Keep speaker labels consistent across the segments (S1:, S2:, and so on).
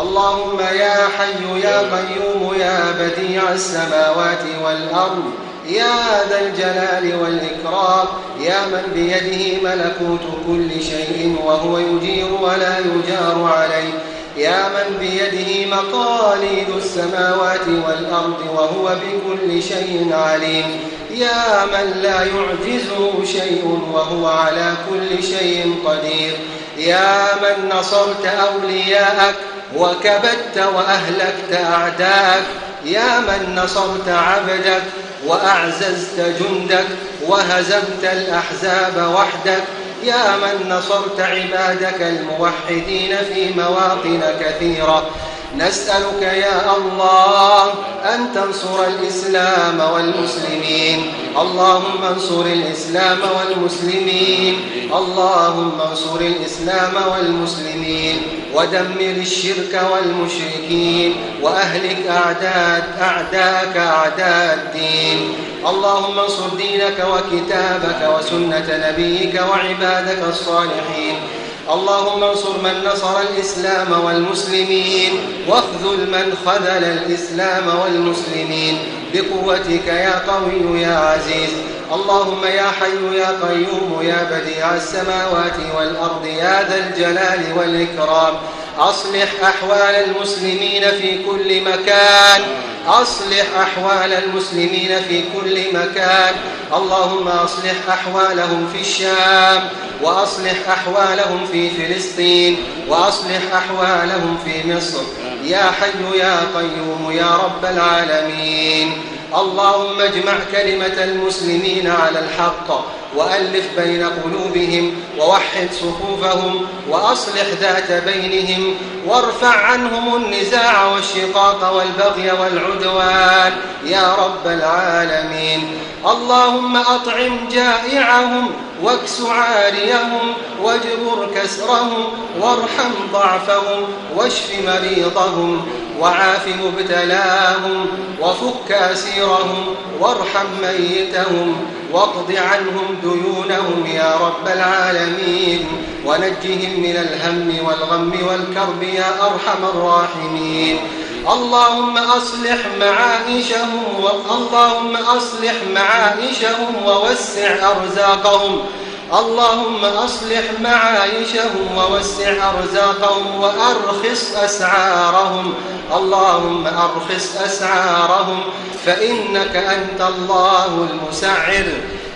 S1: اللهم يا حي يا قيوم يا بديع السماوات والأرض يا ذا الجلال والإكرام يا من بيده ملكوت كل شيء وهو يجير ولا يجار عليه يا من بيده مقاليد السماوات والأرض وهو بكل شيء عليم يا من لا يعجزه شيء وهو على كل شيء قدير يا من نصرت أولياءك وكبت وأهلكت أعداءك. يا من نصرت عبدك وأعززت جندك وهزمت الأحزاب وحدك. يا من نصرت عبادك الموحدين في مواطن كثيرة. نسألك يا الله أن تنصر الإسلام والمسلمين. اللهم انصر الإسلام والمسلمين. اللهم انصر الإسلام والمسلمين. ودمر الشرك والمشركين. وأهلك أعداء أعداءك أعداء الدين. اللهم انصر دينك وكتابك وسنة نبيك وعبادك الصالحين. اللهم انصر من نصر الإسلام والمسلمين واخذل من خذل الإسلام والمسلمين. بقوتك يا قوي يا عزيز. اللهم يا حي يا قيوم يا بديع السماوات والأرض يا ذا الجلال والإكرام. أصلح أحوال المسلمين في كل مكان. أصلح أحوال المسلمين في كل مكان. اللهم أصلح أحوالهم في الشام وأصلح أحوالهم في فلسطين وأصلح أحوالهم في مصر. يا حي يا قيوم يا رب العالمين. اللهم اجمع كلمة المسلمين على الحق. وألف بين قلوبهم ووحد صفوفهم وأصلح ذات بينهم وارفع عنهم النزاع والشقاق والبغي والعدوان. يا رب العالمين. اللهم أطعم جائعهم واكس عاريهم واجبر كسرهم وارحم ضعفهم واشف مريضهم وعاف مبتلاهم وفك أسيرهم وارحم ميتهم واقض عنهم ديونهم يا رب العالمين. ونجهم من الهم والغم والكرب يا أرحم الراحمين. اللهم أصلح معائشهم اللهم أصلح معائشهم ووسع أرزاقهم. اللهم أصلح معايشهم ووسع أرزاقهم وأرخص أسعارهم. اللهم أرخص أسعارهم. فإنك أنت الله المسعر.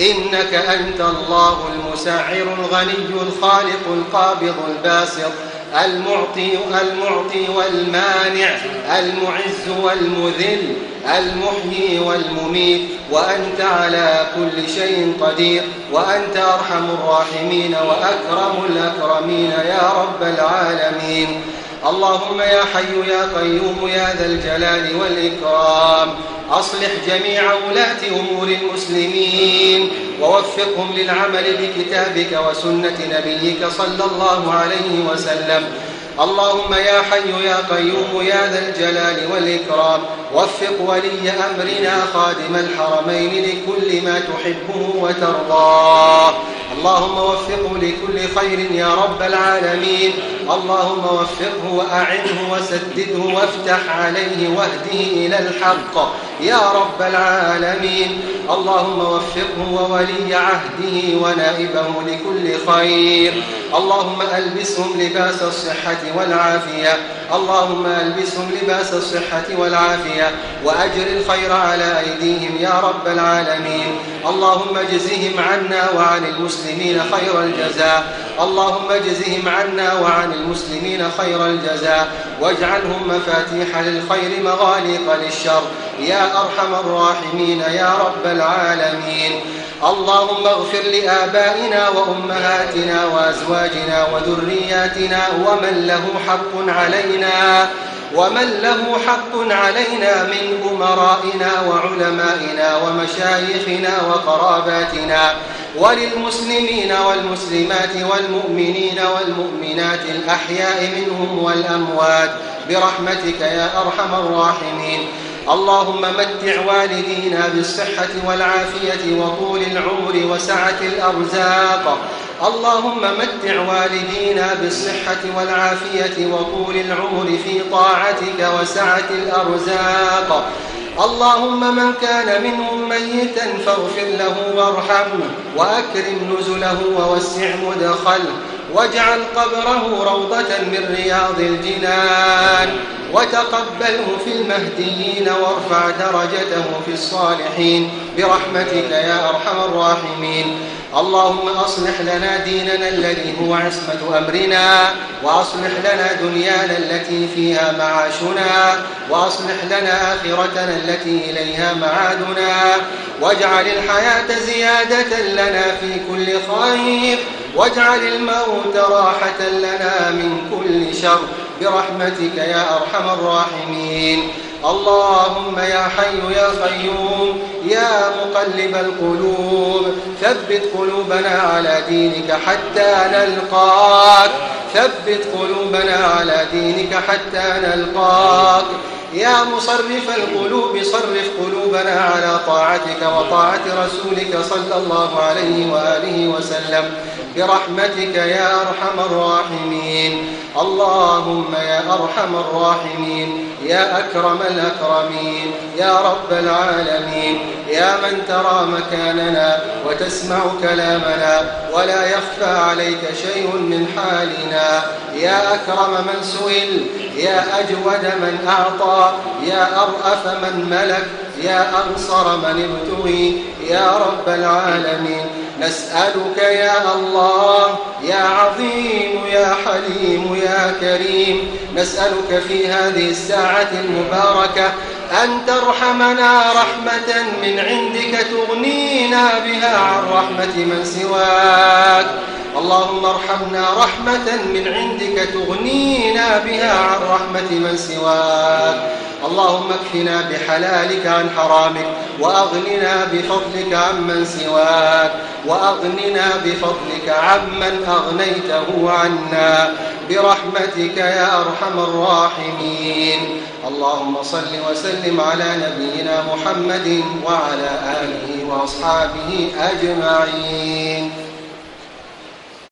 S1: إنك أنت الله المسعر الغني الخالق القابض الباسط. المعطي المعطي والمانع المعز والمذل المحيي والمميت وأنت على كل شيء قدير وأنت أرحم الراحمين وأكرم الأكرمين يا رب العالمين اللهم يا حي يا قيوم يا ذا الجلال والإكرام. أصلح جميع ولاة أمور المسلمين ووفقهم للعمل بكتابك وسنة نبيك صلى الله عليه وسلم. اللهم يا حي يا قيوم يا ذا الجلال والإكرام وفق ولي أمرنا خادم الحرمين لكل ما تحبه وترضاه. اللهم وفقه لكل خير يا رب العالمين. اللهم وفقه وأعنه وسدده وافتح عليه واهده إلى الحق. يا رب العالمين. اللهم وفقه وولي عهده ونائبه لكل خير. اللهم ألبسهم لباس الصحة والعافية. اللهم ألبسهم لباس الصحة والعافية. وأجر الخير على أيديهم يا رب العالمين. اللهم اجزهم عنا وعن المسلمين خير الجزاء. اللهم اجزهم عنا وعن المسلمين خير الجزاء. واجعلهم مفاتيح للخير مغاليق للشر. يا أرحم الراحمين يا رب العالمين. اللهم اغفر لآبائنا وأمهاتنا وأزواجنا وذرياتنا ومن له حق علينا. ومن له حق علينا من أمرائنا وعلمائنا ومشايخنا وقراباتنا وللمسلمين والمسلمات والمؤمنين والمؤمنات الأحياء منهم والأموات برحمتك يا أرحم الراحمين. اللهم متع والدينا بالصحة والعافية وطول العمر وسعة الأرزاق. اللهم متع والدينا بالصحة والعافية وطول العمر في طاعتك وسعة الأرزاق. اللهم من كان منهم ميتا فاغفر له وارحمه وأكرم نزله ووسع مدخله واجعل قبره روضة من رياض الجنان وتقبله في المهديين وارفع درجته في الصالحين برحمتك يا أرحم الراحمين. اللهم أصلح لنا ديننا الذي هو عصمة أمرنا وأصلح لنا دنيانا التي فيها معاشنا وأصلح لنا آخرتنا التي إليها معادنا واجعل الحياة زيادة لنا في كل خير واجعل الموت راحة لنا من كل شر برحمتك يا أرحم الراحمين. اللهم يا حي يا قيوم يا مقلب القلوب ثبت قلوبنا على دينك حتى نلقاك ثبت قلوبنا على دينك حتى نلقاك. يا مصرف القلوب صرف قلوبنا على طاعتك وطاعة رسولك صلى الله عليه وآله وسلم. برحمتك يا أرحم الراحمين. اللهم يا أرحم الراحمين. يا أكرم الأكرمين. يا رب العالمين. يا من ترى مكاننا وتسمع كلامنا ولا يخفى عليك شيء من حالنا. يا أكرم من سئل. يا أجود من أعطى. يا أرأف من ملك. يا أنصر من ابتغي. يا رب العالمين. نسألك يا الله يا عظيم يا حليم يا كريم. نسألك في هذه الساعة المباركة أن ترحمنا رحمة من عندك تغنينا بها عن رحمة من سواك. اللهم ارحمنا رحمة من عندك تغنينا بها عن رحمة من سواك. اللهم اكفنا بحلالك عن حرامك وأغننا بفضلك عمن سواك وأغننا بفضلك عمن أغنيته عنا. برحمتك يا أرحم الراحمين. اللهم صل وسلم على نبينا محمد وعلى آله وأصحابه أجمعين.